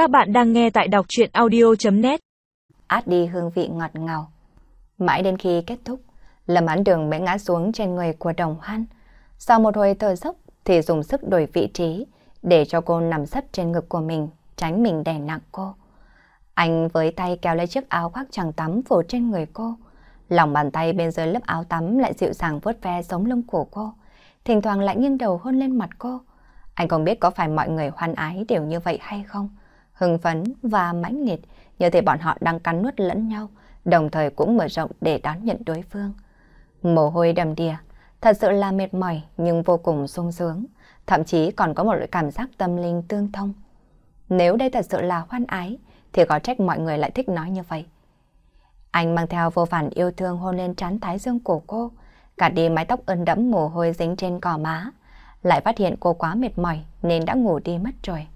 Các bạn đang nghe tại đọc chuyện audio.net Át đi hương vị ngọt ngào. Mãi đến khi kết thúc, Lâm Án Đường mới ngã xuống trên người của đồng hoan. Sau một hồi thở dốc thì dùng sức đổi vị trí để cho cô nằm sấp trên ngực của mình, tránh mình đè nặng cô. Anh với tay kéo lấy chiếc áo khoác chẳng tắm phủ trên người cô. Lòng bàn tay bên dưới lớp áo tắm lại dịu dàng vuốt ve sống lưng của cô. Thỉnh thoảng lại nghiêng đầu hôn lên mặt cô. Anh không biết có phải mọi người hoan ái đều như vậy hay không. Hưng phấn và mãnh liệt, như thể bọn họ đang cắn nuốt lẫn nhau, đồng thời cũng mở rộng để đón nhận đối phương. Mồ hôi đầm đìa, thật sự là mệt mỏi nhưng vô cùng sung sướng, thậm chí còn có một loại cảm giác tâm linh tương thông. Nếu đây thật sự là hoan ái, thì có trách mọi người lại thích nói như vậy. Anh mang theo vô phản yêu thương hôn lên trán thái dương của cô, cả đi mái tóc ơn đẫm mồ hôi dính trên cỏ má. Lại phát hiện cô quá mệt mỏi nên đã ngủ đi mất rồi.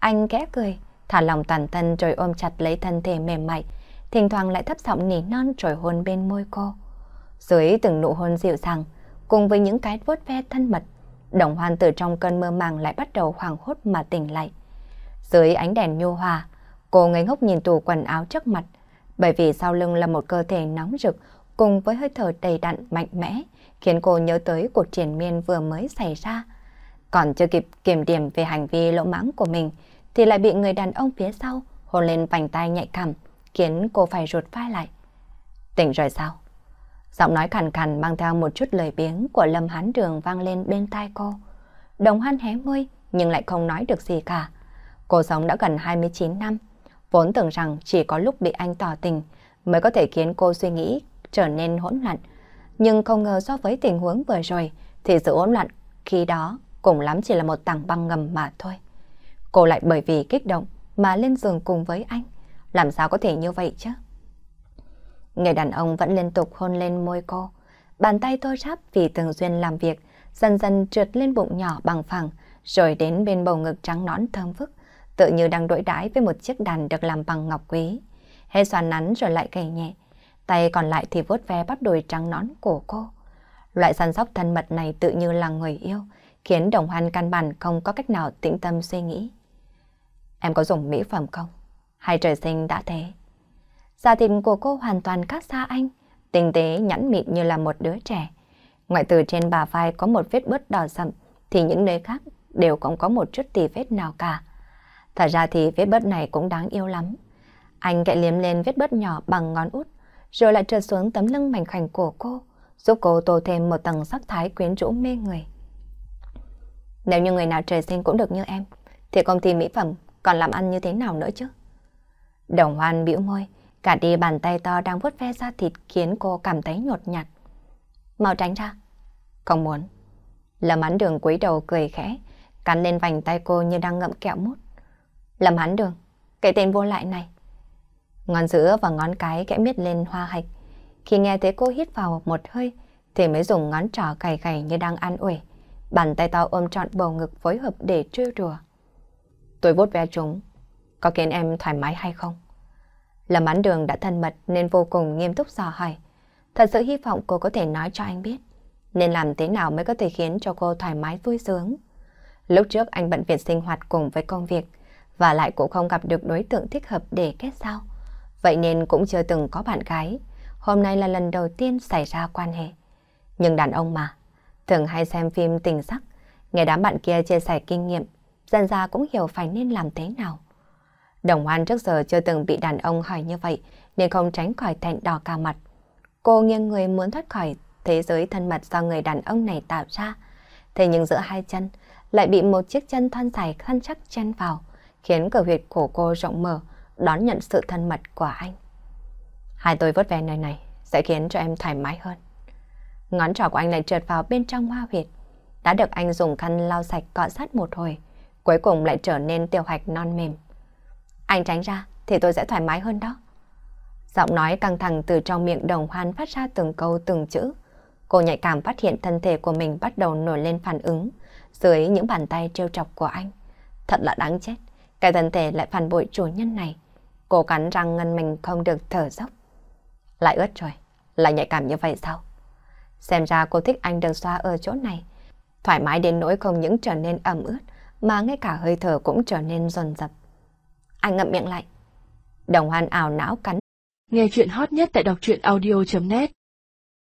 Anh kẽ cười, thả lòng toàn thân rồi ôm chặt lấy thân thể mềm mại, thỉnh thoảng lại thấp giọng nỉ non rồi hôn bên môi cô. Dưới từng nụ hôn dịu dàng, cùng với những cái vuốt ve thân mật, đồng hoan từ trong cơn mơ màng lại bắt đầu hoảng hốt mà tỉnh lại. Dưới ánh đèn nhu hòa, cô ngây ngốc nhìn tủ quần áo trước mặt, bởi vì sau lưng là một cơ thể nóng rực cùng với hơi thở đầy đặn mạnh mẽ, khiến cô nhớ tới cuộc triển miên vừa mới xảy ra. Còn chưa kịp kiểm điểm về hành vi lỗ mãng của mình, thì lại bị người đàn ông phía sau hôn lên vành tay nhạy cảm, khiến cô phải rụt vai lại. Tỉnh rồi sao? Giọng nói khàn khàn mang theo một chút lời biếng của Lâm Hán trường vang lên bên tai cô. Đồng hoan hé môi nhưng lại không nói được gì cả. Cô sống đã gần 29 năm, vốn tưởng rằng chỉ có lúc bị anh tỏ tình mới có thể khiến cô suy nghĩ trở nên hỗn loạn. Nhưng không ngờ so với tình huống vừa rồi thì sự hỗn loạn khi đó cùng lắm chỉ là một tảng băng ngầm mà thôi. Cô lại bởi vì kích động mà lên giường cùng với anh. Làm sao có thể như vậy chứ? Người đàn ông vẫn liên tục hôn lên môi cô. Bàn tay tôi ráp vì thường xuyên làm việc, dần dần trượt lên bụng nhỏ bằng phẳng, rồi đến bên bầu ngực trắng nõn thơm phức, tự như đang đối đãi với một chiếc đàn được làm bằng ngọc quý. Hê xoàn nắn rồi lại gầy nhẹ, tay còn lại thì vuốt ve bắp đùi trắng nõn của cô. Loại săn sóc thân mật này tự như là người yêu, khiến đồng hoan căn bản không có cách nào tĩnh tâm suy nghĩ. Em có dùng mỹ phẩm không? Hay trời sinh đã thế? Gia thịt của cô hoàn toàn khác xa anh, tinh tế nhẵn mịn như là một đứa trẻ. Ngoại từ trên bà vai có một vết bớt đỏ sậm, thì những nơi khác đều không có một chút tì vết nào cả. Thật ra thì vết bớt này cũng đáng yêu lắm. Anh gậy liếm lên vết bớt nhỏ bằng ngón út, rồi lại trượt xuống tấm lưng mảnh khảnh của cô, giúp cô tô thêm một tầng sắc thái quyến rũ mê người. Nếu như người nào trời sinh cũng được như em, thì công ty mỹ phẩm còn làm ăn như thế nào nữa chứ? Đồng hoan bĩu môi, cả đi bàn tay to đang vuốt ve da thịt khiến cô cảm thấy nhột nhạt. Mau tránh ra. Không muốn. Lâm hắn Đường cúi đầu cười khẽ, cắn lên vành tay cô như đang ngậm kẹo mút. Lâm hắn Đường, cái tên vô lại này. Ngón giữa và ngón cái kẽ miết lên hoa hạch. Khi nghe thấy cô hít vào một hơi, thì mới dùng ngón trỏ cày cày như đang an ủi. Bàn tay tao ôm trọn bầu ngực phối hợp để trêu đùa. Tôi vuốt ve chúng, có khiến em thoải mái hay không? Lâm Án Đường đã thân mật nên vô cùng nghiêm túc dò hỏi. Thật sự hy vọng cô có thể nói cho anh biết. Nên làm thế nào mới có thể khiến cho cô thoải mái vui sướng. Lúc trước anh bận việc sinh hoạt cùng với công việc và lại cũng không gặp được đối tượng thích hợp để kết giao. Vậy nên cũng chưa từng có bạn gái. Hôm nay là lần đầu tiên xảy ra quan hệ. Nhưng đàn ông mà, thường hay xem phim tình sắc, nghe đám bạn kia chia sẻ kinh nghiệm, dần ra cũng hiểu phải nên làm thế nào. Đồng Hoan trước giờ chưa từng bị đàn ông hỏi như vậy, nên không tránh khỏi thẹn đỏ cả mặt. Cô nghiêng người muốn thoát khỏi thế giới thân mật do người đàn ông này tạo ra. Thế nhưng giữa hai chân lại bị một chiếc chân thon dài khăn chắc chen vào, khiến cửa huyệt của cô rộng mở, đón nhận sự thân mật của anh. Hai tôi vớt về nơi này sẽ khiến cho em thoải mái hơn. Ngón trỏ của anh lại trượt vào bên trong hoa huyệt. Đã được anh dùng khăn lau sạch cọ sát một hồi, cuối cùng lại trở nên tiểu hạch non mềm. Anh tránh ra thì tôi sẽ thoải mái hơn đó. Giọng nói căng thẳng từ trong miệng đồng hoan phát ra từng câu từng chữ. Cô nhạy cảm phát hiện thân thể của mình bắt đầu nổi lên phản ứng dưới những bàn tay trêu chọc của anh. Thật là đáng chết, cái thân thể lại phản bội chủ nhân này. Cô cắn răng ngân mình không được thở dốc. Lại ướt rồi, lại nhạy cảm như vậy sao? Xem ra cô thích anh được xoa ở chỗ này. Thoải mái đến nỗi không những trở nên ẩm ướt, mà ngay cả hơi thở cũng trở nên dồn dập. anh ngậm miệng lại. Đồng hoan ảo não cắn. Nghe chuyện hot nhất tại đọc truyện audio.net